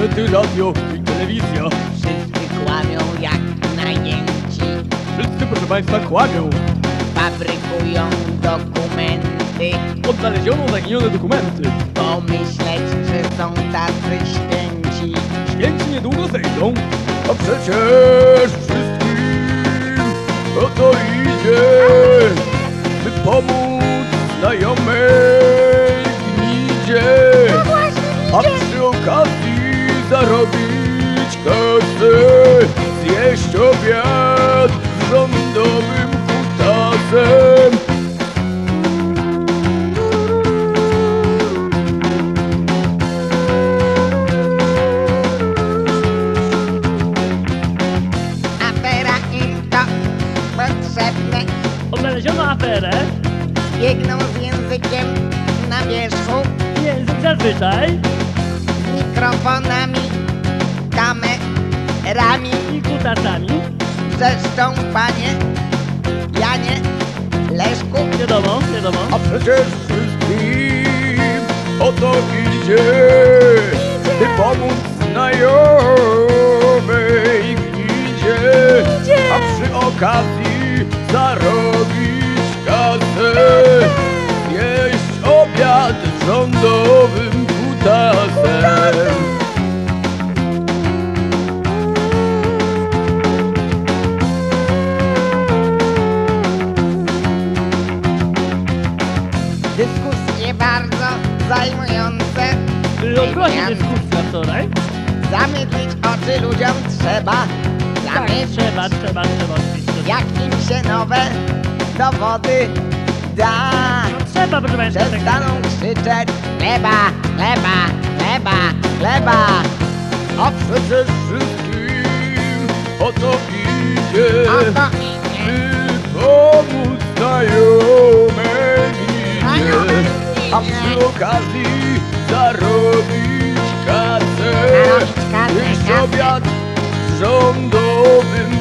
gazety, radio i telewizja. Wszyscy kłamią jak najęci. Wszyscy, proszę Państwa, kłamią. Fabrykują dokumenty. Odnaleziono zaginione dokumenty. Pomyśleć, że są tacy święci. Święci niedługo zejdą. A przecież wszystkim o to idzie, by pomóc znajomej gnidzie. A przy okazji zarobić kasę, zjeść obiad z rządowym kutasem. Afera im to potrzebne. Odnaleziono aferę. Biegną z językiem na wierzchu. Język zazwyczaj. Z mikrofonami, kamerami. I kutasami. Zresztą, panie Janie Leszku, Wiadomo, wiadomo. A przecież wszystkim o to idzie, by pomóc znajomej gnidzie, a przy okazji zarobić zajmujące. Dyskusja wczoraj. Zamydlić oczy ludziom trzeba. Tak, Zamydlić, trzeba, trzeba, trzeba oczywiście. jak im się nowe dowody da. No trzeba, proszę Państwa. tak- Przestaną krzyczeć chleba, chleba, chleba, chleba. A przecież wszystkim o to idzie. A to a przy okazji zarobić kasę, Zarobić kasę, kasę. rządowym